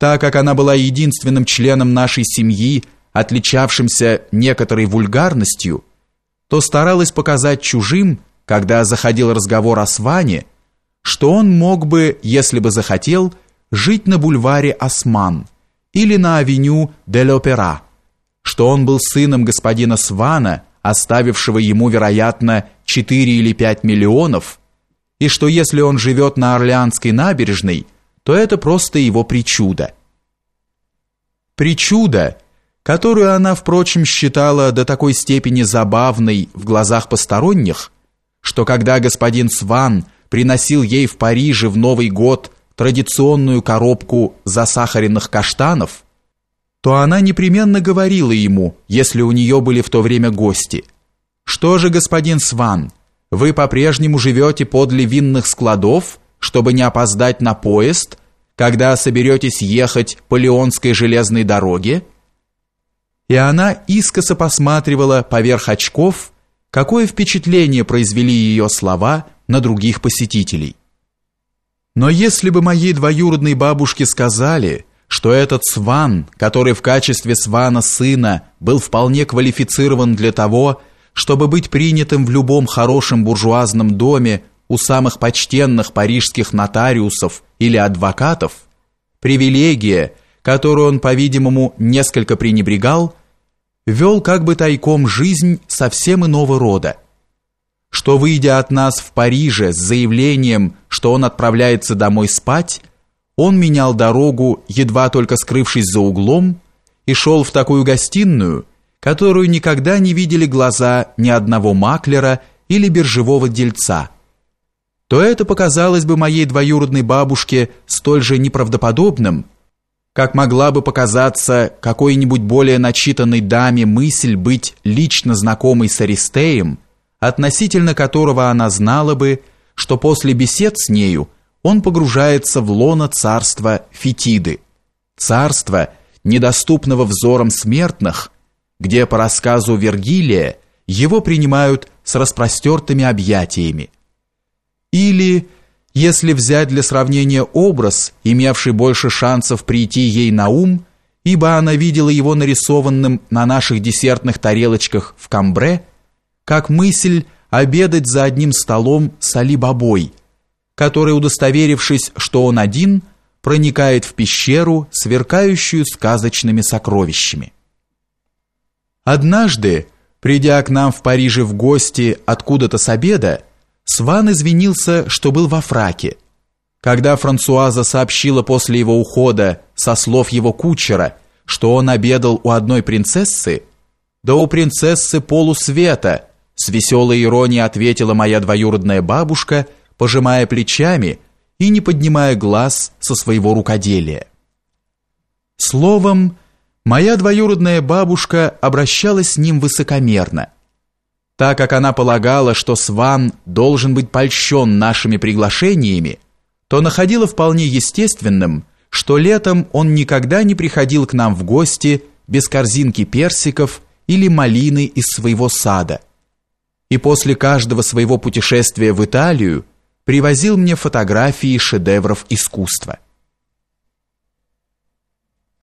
Так как она была единственным членом нашей семьи, отличавшимся некоторой вульгарностью, то старалась показать чужим, когда заходил разговор о Сване, что он мог бы, если бы захотел, жить на бульваре Осман или на авеню Дель Опера, что он был сыном господина Свана, оставившего ему, вероятно, 4 или 5 миллионов, и что если он живет на Орлеанской набережной, то это просто его причуда. Причуда, которую она, впрочем, считала до такой степени забавной в глазах посторонних, что когда господин Сван приносил ей в Париже в Новый год традиционную коробку засахаренных каштанов, то она непременно говорила ему, если у нее были в то время гости, «Что же, господин Сван, вы по-прежнему живете подле винных складов, чтобы не опоздать на поезд, когда соберетесь ехать по Леонской железной дороге?» И она искоса посматривала поверх очков, какое впечатление произвели ее слова на других посетителей. Но если бы моей двоюродной бабушке сказали, что этот сван, который в качестве свана сына был вполне квалифицирован для того, чтобы быть принятым в любом хорошем буржуазном доме у самых почтенных парижских нотариусов или адвокатов, привилегия, которую он, по-видимому, несколько пренебрегал, вел как бы тайком жизнь совсем иного рода, что, выйдя от нас в Париже с заявлением, что он отправляется домой спать, он менял дорогу, едва только скрывшись за углом, и шел в такую гостиную, которую никогда не видели глаза ни одного маклера или биржевого дельца, то это показалось бы моей двоюродной бабушке столь же неправдоподобным, как могла бы показаться какой-нибудь более начитанной даме мысль быть лично знакомой с Аристеем, относительно которого она знала бы, что после бесед с нею он погружается в лоно царства Фетиды, царства, недоступного взорам смертных, где по рассказу Вергилия его принимают с распростертыми объятиями. Или, если взять для сравнения образ, имевший больше шансов прийти ей на ум, ибо она видела его нарисованным на наших десертных тарелочках в Камбре, как мысль обедать за одним столом с Али-Бабой, который, удостоверившись, что он один, проникает в пещеру, сверкающую сказочными сокровищами. Однажды, придя к нам в Париже в гости откуда-то с обеда, Сван извинился, что был во фраке. Когда Франсуаза сообщила после его ухода, со слов его кучера, что он обедал у одной принцессы, да у принцессы полусвета – с веселой иронией ответила моя двоюродная бабушка, пожимая плечами и не поднимая глаз со своего рукоделия. Словом, моя двоюродная бабушка обращалась с ним высокомерно, так как она полагала, что Сван должен быть польщен нашими приглашениями, то находила вполне естественным, что летом он никогда не приходил к нам в гости без корзинки персиков или малины из своего сада – и после каждого своего путешествия в Италию привозил мне фотографии шедевров искусства.